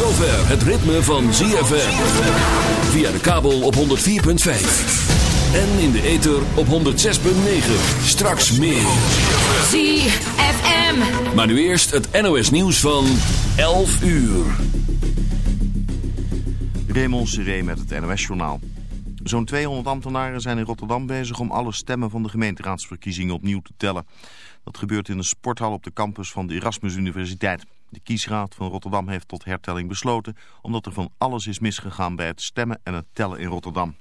Zover het ritme van ZFM. Via de kabel op 104.5. En in de ether op 106.9. Straks meer. ZFM. Maar nu eerst het NOS nieuws van 11 uur. Raymond Seré met het NOS-journaal. Zo'n 200 ambtenaren zijn in Rotterdam bezig om alle stemmen van de gemeenteraadsverkiezingen opnieuw te tellen. Dat gebeurt in een sporthal op de campus van de Erasmus Universiteit. De kiesraad van Rotterdam heeft tot hertelling besloten... omdat er van alles is misgegaan bij het stemmen en het tellen in Rotterdam.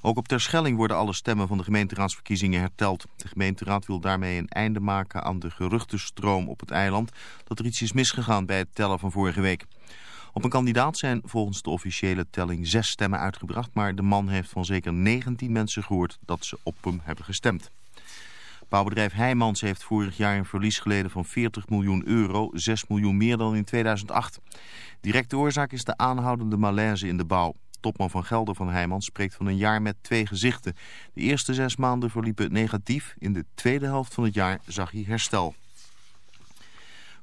Ook op Terschelling worden alle stemmen van de gemeenteraadsverkiezingen herteld. De gemeenteraad wil daarmee een einde maken aan de geruchtenstroom op het eiland... dat er iets is misgegaan bij het tellen van vorige week. Op een kandidaat zijn volgens de officiële telling zes stemmen uitgebracht... maar de man heeft van zeker 19 mensen gehoord dat ze op hem hebben gestemd. Bouwbedrijf Heijmans heeft vorig jaar een verlies geleden van 40 miljoen euro, 6 miljoen meer dan in 2008. Directe oorzaak is de aanhoudende malaise in de bouw. Topman van Gelder van Heijmans spreekt van een jaar met twee gezichten. De eerste zes maanden verliepen negatief, in de tweede helft van het jaar zag hij herstel.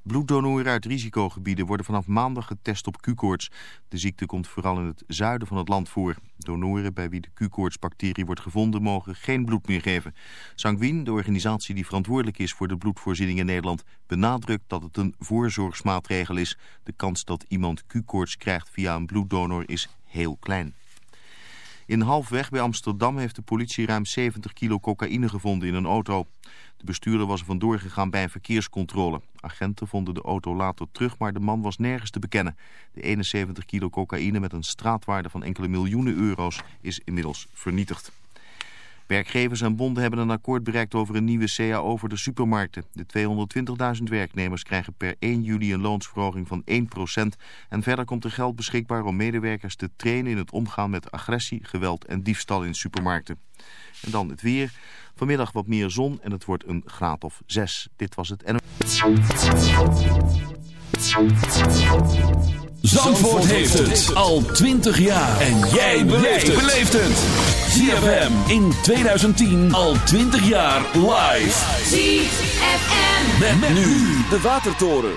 Bloeddonoren uit risicogebieden worden vanaf maandag getest op Q-koorts. De ziekte komt vooral in het zuiden van het land voor. Donoren bij wie de Q-koortsbacterie wordt gevonden mogen geen bloed meer geven. Sanguin, de organisatie die verantwoordelijk is voor de bloedvoorziening in Nederland, benadrukt dat het een voorzorgsmaatregel is. De kans dat iemand Q-koorts krijgt via een bloeddonor is heel klein. In Halfweg bij Amsterdam heeft de politie ruim 70 kilo cocaïne gevonden in een auto. De bestuurder was er vandoor gegaan bij een verkeerscontrole. Agenten vonden de auto later terug, maar de man was nergens te bekennen. De 71 kilo cocaïne met een straatwaarde van enkele miljoenen euro's is inmiddels vernietigd. Werkgevers en bonden hebben een akkoord bereikt over een nieuwe CAO voor de supermarkten. De 220.000 werknemers krijgen per 1 juli een loonsverhoging van 1%. En verder komt er geld beschikbaar om medewerkers te trainen in het omgaan met agressie, geweld en diefstal in supermarkten. En dan het weer. Vanmiddag wat meer zon en het wordt een graad of 6. Dit was het NO. Zandvoort heeft het al 20 jaar. En jij beleeft het. ZFM in 2010 al 20 jaar live. ZFM. Met, met nu de Watertoren.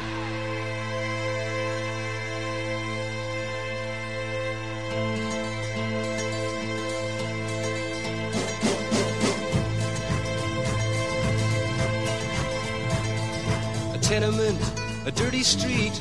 A tenement, a dirty street,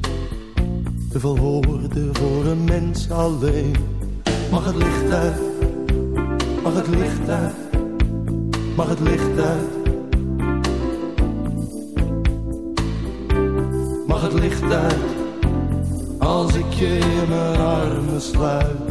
te veel woorden voor een mens alleen. Mag het licht uit, mag het licht uit, mag het licht uit. Mag het licht uit, als ik je in mijn armen sluit.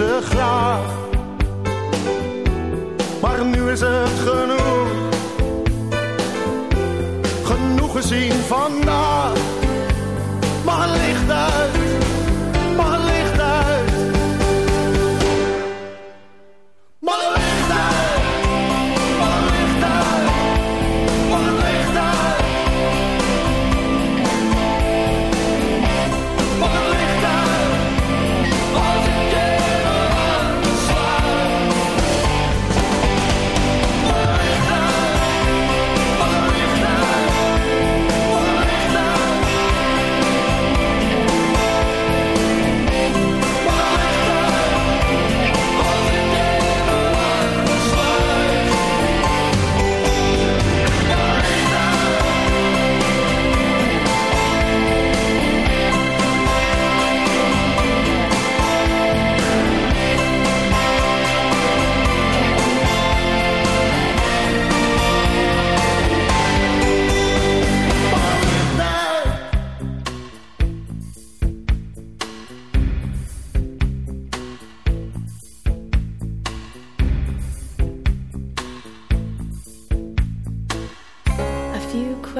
Zie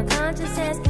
my conscience says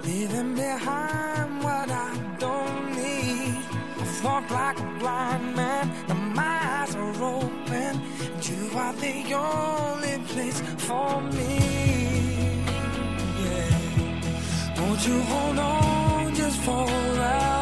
like a blind man. Now my eyes are open, you are the only place for me. Yeah. Won't you hold on just for a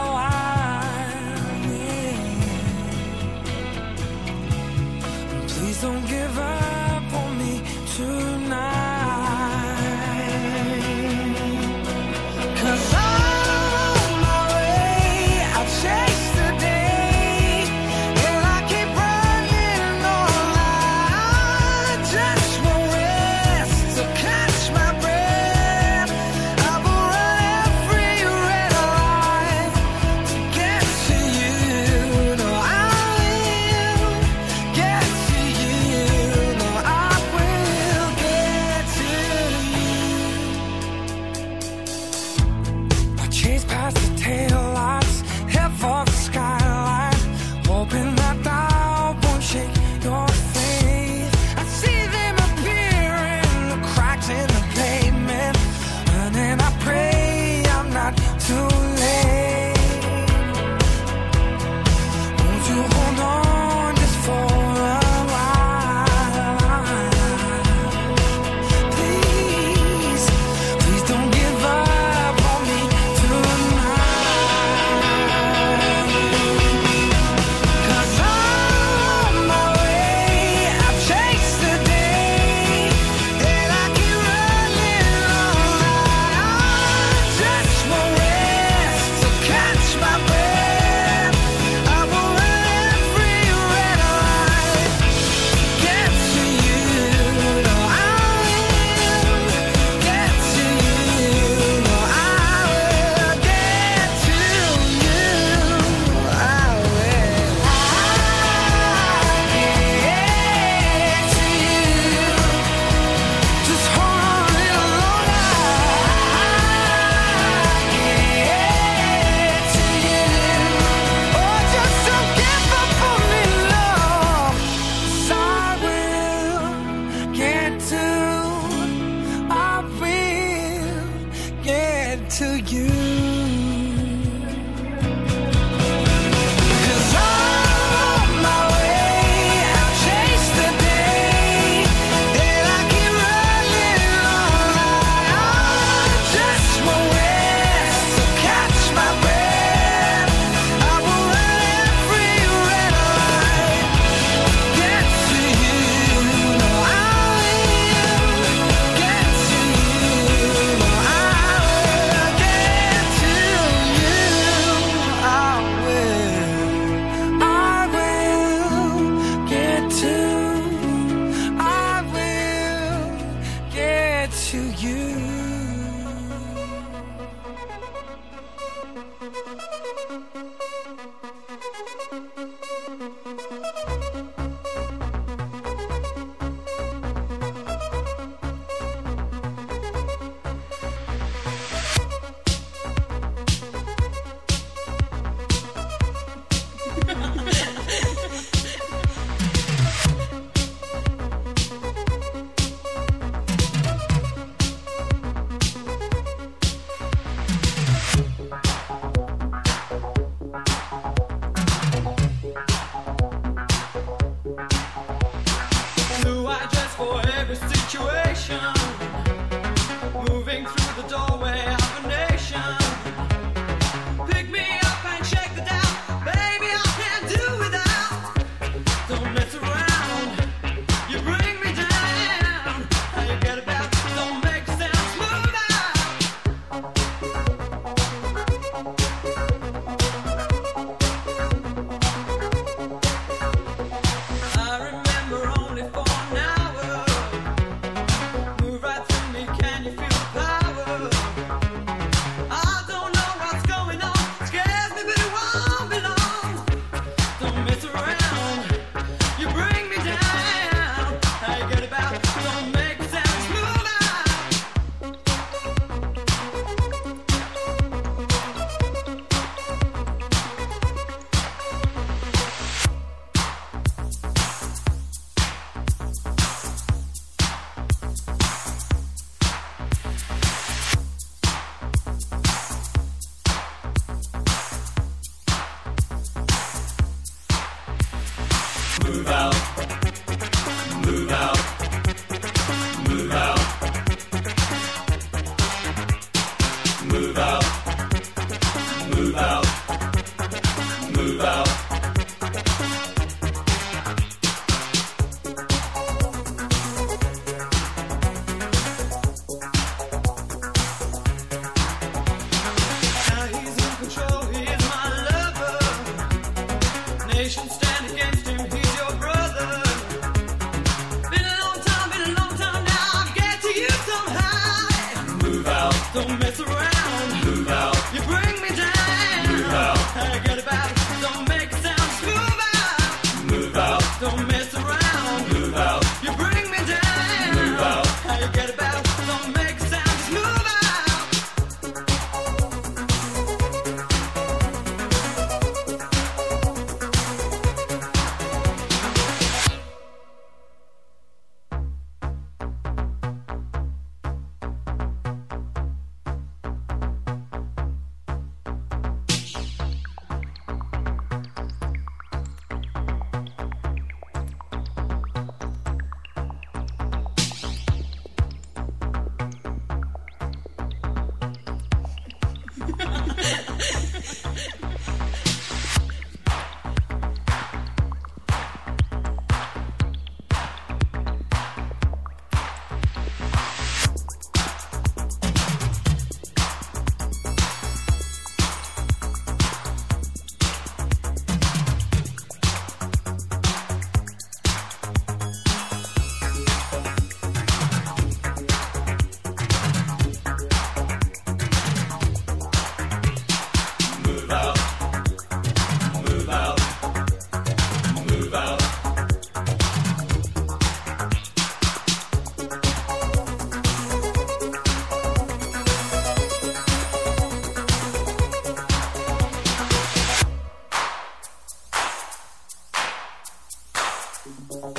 Música